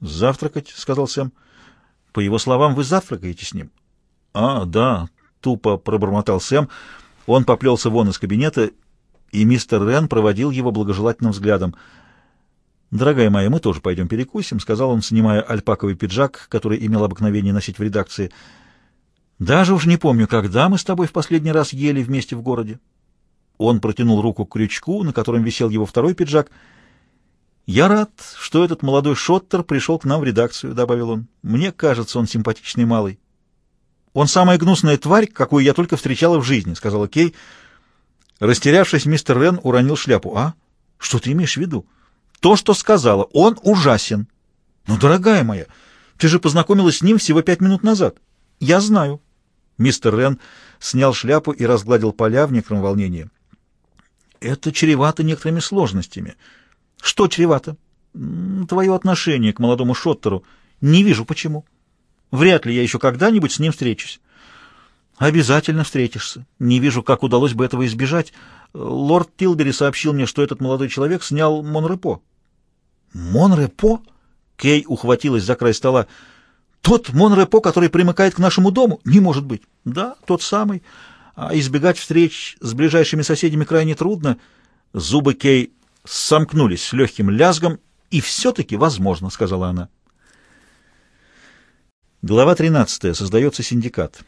«Завтракать», — сказал Сэм. «По его словам, вы завтракаете с ним». «А, да», — тупо пробормотал Сэм. Он поплелся вон из кабинета, и мистер Рен проводил его благожелательным взглядом. «Дорогая моя, мы тоже пойдем перекусим», — сказал он, снимая альпаковый пиджак, который имел обыкновение носить в редакции. «Даже уж не помню, когда мы с тобой в последний раз ели вместе в городе». Он протянул руку к крючку, на котором висел его второй пиджак. «Я рад, что этот молодой шоттер пришел к нам в редакцию», — добавил он. «Мне кажется, он симпатичный малый». «Он самая гнусная тварь, какую я только встречала в жизни», — сказала Кей. Растерявшись, мистер Рен уронил шляпу. «А? Что ты имеешь в виду?» «То, что сказала. Он ужасен». «Ну, дорогая моя, ты же познакомилась с ним всего пять минут назад». «Я знаю». Мистер Рен снял шляпу и разгладил поля в некотором волнении. Это чревато некоторыми сложностями. Что чревато? Твое отношение к молодому Шоттеру. Не вижу почему. Вряд ли я еще когда-нибудь с ним встречусь. Обязательно встретишься. Не вижу, как удалось бы этого избежать. Лорд Тилбери сообщил мне, что этот молодой человек снял Монрепо. Монрепо? Кей ухватилась за край стола. Тот Монрепо, который примыкает к нашему дому? Не может быть. Да, тот самый а избегать встреч с ближайшими соседями крайне трудно. Зубы Кей сомкнулись с легким лязгом, и все-таки возможно, — сказала она. Глава 13. Создается синдикат.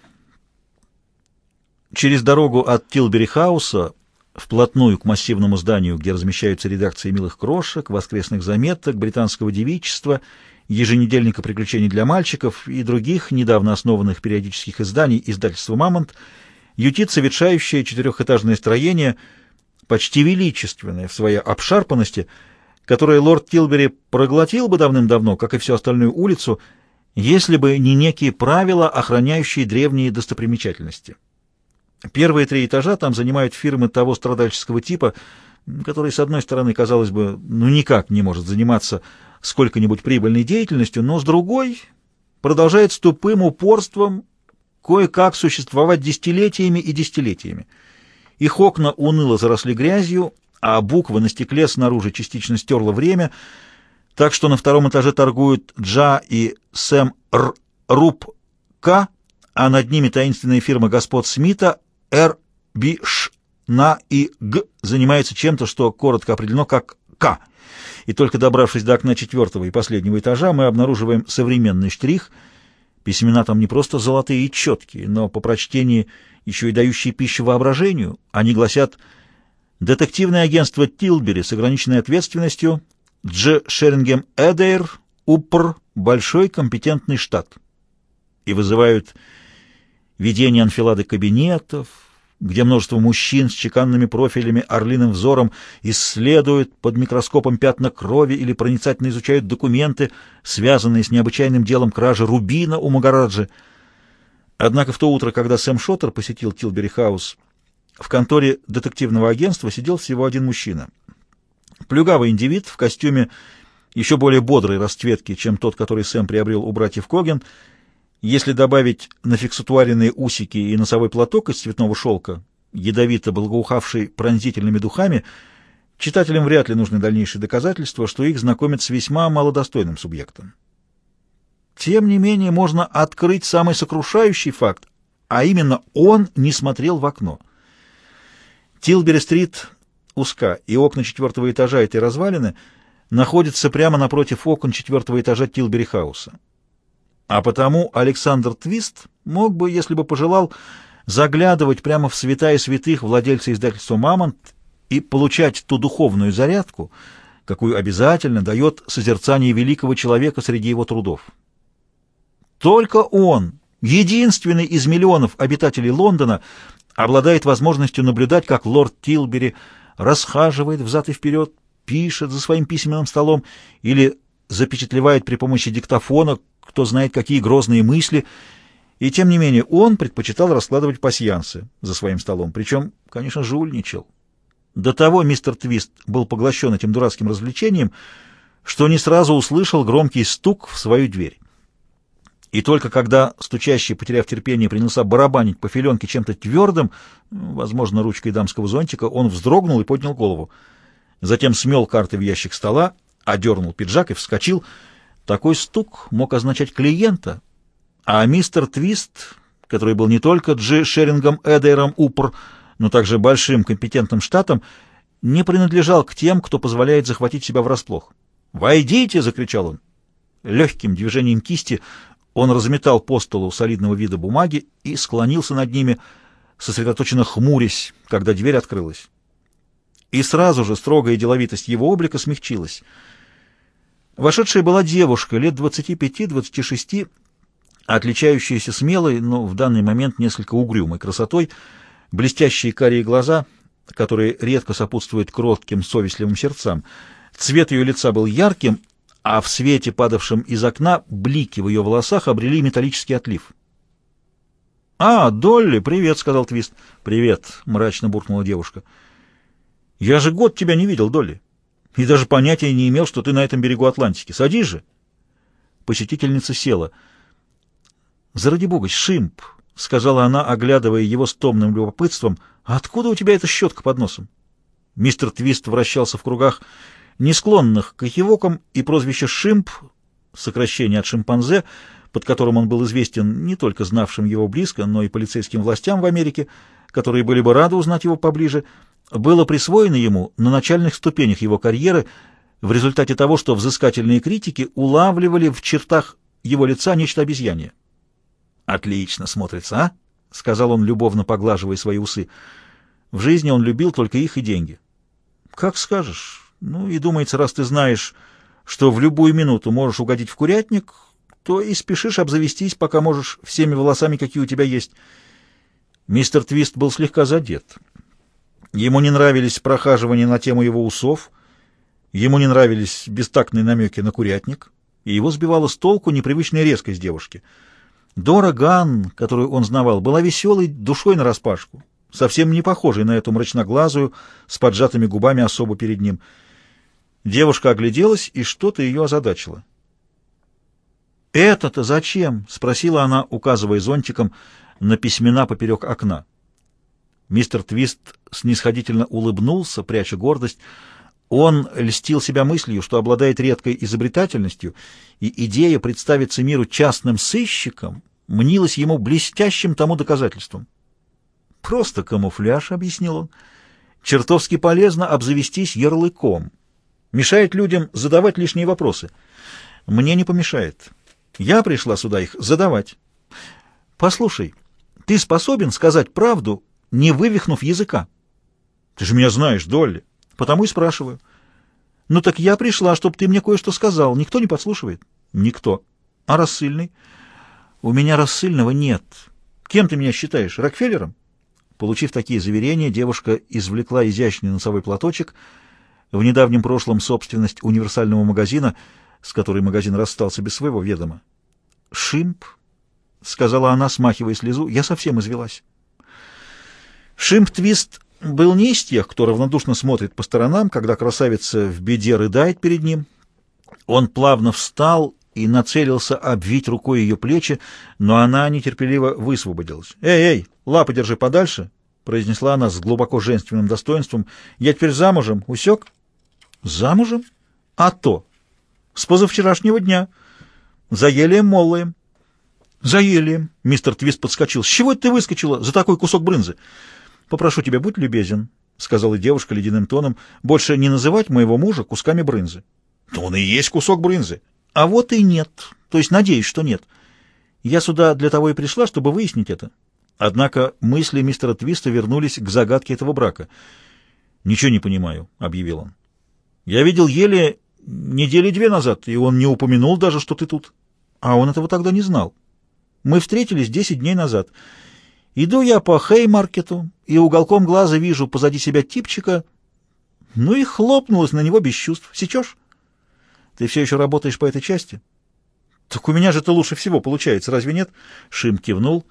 Через дорогу от Тилбери-хауса вплотную к массивному зданию, где размещаются редакции «Милых крошек», «Воскресных заметок», «Британского девичества», еженедельника приключений для мальчиков и других недавно основанных периодических изданий издательства «Мамонт», ютится ветшающее четырехэтажное строение, почти величественное в своей обшарпанности, которое лорд Тилбери проглотил бы давным-давно, как и всю остальную улицу, если бы не некие правила, охраняющие древние достопримечательности. Первые три этажа там занимают фирмы того страдальческого типа, который, с одной стороны, казалось бы, ну никак не может заниматься сколько-нибудь прибыльной деятельностью, но с другой продолжает с тупым упорством кое-как существовать десятилетиями и десятилетиями. Их окна уныло заросли грязью, а буквы на стекле снаружи частично стерло время, так что на втором этаже торгуют Джа и Сэм Р. Руб К, а над ними таинственная фирма господ Смита Р. Би Ш. На и Г занимается чем-то, что коротко определено как К. И только добравшись до окна четвертого и последнего этажа, мы обнаруживаем современный штрих — Письмена там не просто золотые и четкие, но по прочтении еще и дающие пищу воображению. Они гласят «Детективное агентство Тилбери с ограниченной ответственностью, Дж. Шерингем Эдейр, УПР, большой компетентный штат» и вызывают видение анфилады кабинетов, где множество мужчин с чеканными профилями, орлиным взором исследуют под микроскопом пятна крови или проницательно изучают документы, связанные с необычайным делом кражи рубина у Магараджи. Однако в то утро, когда Сэм Шоттер посетил Тилбери Хаус, в конторе детективного агентства сидел всего один мужчина. Плюгавый индивид в костюме еще более бодрой расцветки, чем тот, который Сэм приобрел у братьев Коген — если добавить на фиксатуаренные усики и носовой платок из цветного шелка, ядовито благоухавший пронзительными духами, читателям вряд ли нужны дальнейшие доказательства, что их знакомят с весьма малодостойным субъектом. Тем не менее, можно открыть самый сокрушающий факт, а именно он не смотрел в окно. Тилбери-стрит узка, и окна четвертого этажа этой развалины находятся прямо напротив окон четвертого этажа Тилбери-хауса. А потому Александр Твист мог бы, если бы пожелал, заглядывать прямо в святая святых владельца издательства «Мамонт» и получать ту духовную зарядку, какую обязательно дает созерцание великого человека среди его трудов. Только он, единственный из миллионов обитателей Лондона, обладает возможностью наблюдать, как лорд Тилбери расхаживает взад и вперед, пишет за своим письменным столом или запечатлевает при помощи диктофона кто знает какие грозные мысли, и тем не менее он предпочитал раскладывать пасьянсы за своим столом, причем, конечно, жульничал. До того мистер Твист был поглощен этим дурацким развлечением, что не сразу услышал громкий стук в свою дверь. И только когда стучащий, потеряв терпение, принялся барабанить по филенке чем-то твердым, возможно, ручкой дамского зонтика, он вздрогнул и поднял голову. Затем смел карты в ящик стола, одернул пиджак и вскочил — Такой стук мог означать клиента, а мистер Твист, который был не только Джи Шерингом Эдейром Упр, но также большим компетентным штатом, не принадлежал к тем, кто позволяет захватить себя врасплох. «Войдите!» — закричал он. Легким движением кисти он разметал по столу солидного вида бумаги и склонился над ними, сосредоточенно хмурясь, когда дверь открылась. И сразу же строгая деловитость его облика смягчилась. Вошедшая была девушка лет 25-26, отличающаяся смелой, но в данный момент несколько угрюмой красотой, блестящие карие глаза, которые редко сопутствуют кротким, совестливым сердцам. Цвет ее лица был ярким, а в свете, падавшем из окна, блики в ее волосах обрели металлический отлив. «А, Долли, привет!» — сказал Твист. «Привет!» — мрачно буркнула девушка. «Я же год тебя не видел, Долли, и даже понятия не имел, что ты на этом берегу Атлантики. Садись же!» Посетительница села — «Заради бога, Шимп!» — сказала она, оглядывая его с томным любопытством. «А откуда у тебя эта щетка под носом?» Мистер Твист вращался в кругах, не склонных к экивокам, и прозвище «Шимп» — сокращение от «шимпанзе», под которым он был известен не только знавшим его близко, но и полицейским властям в Америке, которые были бы рады узнать его поближе, было присвоено ему на начальных ступенях его карьеры в результате того, что взыскательные критики улавливали в чертах его лица нечто обезьянье. «Отлично смотрится, а?» — сказал он, любовно поглаживая свои усы. В жизни он любил только их и деньги. «Как скажешь. Ну и думается, раз ты знаешь, что в любую минуту можешь угодить в курятник, то и спешишь обзавестись, пока можешь всеми волосами, какие у тебя есть». Мистер Твист был слегка задет. Ему не нравились прохаживания на тему его усов, ему не нравились бестактные намеки на курятник, и его сбивала с толку непривычная резкость девушки — Дора Ган, которую он знавал, была веселой душой нараспашку, совсем не похожей на эту мрачноглазую, с поджатыми губами особо перед ним. Девушка огляделась, и что-то ее озадачило. «Это-то зачем?» — спросила она, указывая зонтиком на письмена поперек окна. Мистер Твист снисходительно улыбнулся, пряча гордость. Он льстил себя мыслью, что обладает редкой изобретательностью, и идея представиться миру частным сыщиком мнилось ему блестящим тому доказательством. «Просто камуфляж», — объяснил он. «Чертовски полезно обзавестись ярлыком. Мешает людям задавать лишние вопросы. Мне не помешает. Я пришла сюда их задавать. Послушай, ты способен сказать правду, не вывихнув языка?» «Ты же меня знаешь, Долли. Потому и спрашиваю». «Ну так я пришла, чтобы ты мне кое-что сказал. Никто не подслушивает?» «Никто. А рассыльный?» «У меня рассыльного нет. Кем ты меня считаешь, Рокфеллером?» Получив такие заверения, девушка извлекла изящный носовой платочек, в недавнем прошлом собственность универсального магазина, с которой магазин расстался без своего ведома. «Шимп», — сказала она, смахивая слезу, — «я совсем извелась». Шимп-твист был не из тех, кто равнодушно смотрит по сторонам, когда красавица в беде рыдает перед ним. Он плавно встал и нацелился обвить рукой ее плечи, но она нетерпеливо высвободилась. «Эй, эй, лапы держи подальше!» — произнесла она с глубоко женственным достоинством. «Я теперь замужем, усек?» «Замужем? А то! С позавчерашнего дня. За Елием Моллаем». «За Елием!» — мистер Твист подскочил. «С чего ты выскочила за такой кусок брынзы?» «Попрошу тебя, будь любезен», — сказала девушка ледяным тоном, — «больше не называть моего мужа кусками брынзы». «Да он и есть кусок брынзы». А вот и нет. То есть надеюсь, что нет. Я сюда для того и пришла, чтобы выяснить это. Однако мысли мистера Твиста вернулись к загадке этого брака. «Ничего не понимаю», — объявил он. «Я видел еле недели две назад, и он не упомянул даже, что ты тут. А он этого тогда не знал. Мы встретились десять дней назад. Иду я по Хеймаркету, и уголком глаза вижу позади себя типчика, ну и хлопнулась на него без чувств. Сечешь?» Ты все еще работаешь по этой части? Так у меня же это лучше всего получается, разве нет? Шим кивнул.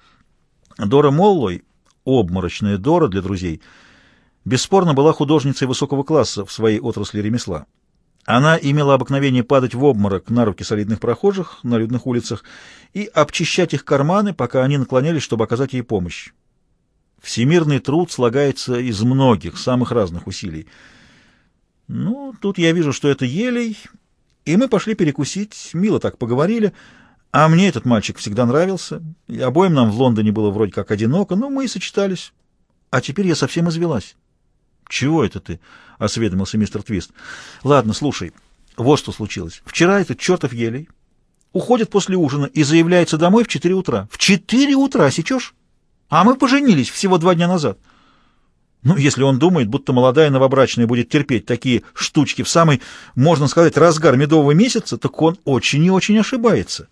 Дора Моллой, обморочная Дора для друзей, бесспорно была художницей высокого класса в своей отрасли ремесла. Она имела обыкновение падать в обморок на руки солидных прохожих на людных улицах и обчищать их карманы, пока они наклонялись, чтобы оказать ей помощь. Всемирный труд слагается из многих, самых разных усилий. Ну, тут я вижу, что это елей, И мы пошли перекусить, мило так поговорили. А мне этот мальчик всегда нравился. И обоим нам в Лондоне было вроде как одиноко, но мы и сочетались. А теперь я совсем извелась. «Чего это ты?» — осведомился мистер Твист. «Ладно, слушай, вот что случилось. Вчера этот чертов елей уходит после ужина и заявляется домой в четыре утра. В четыре утра, сечешь? А мы поженились всего два дня назад. Ну, если он думает, будто молодая новобрачная будет терпеть такие штучки в самый, можно сказать, разгар медового месяца, так он очень и очень ошибается».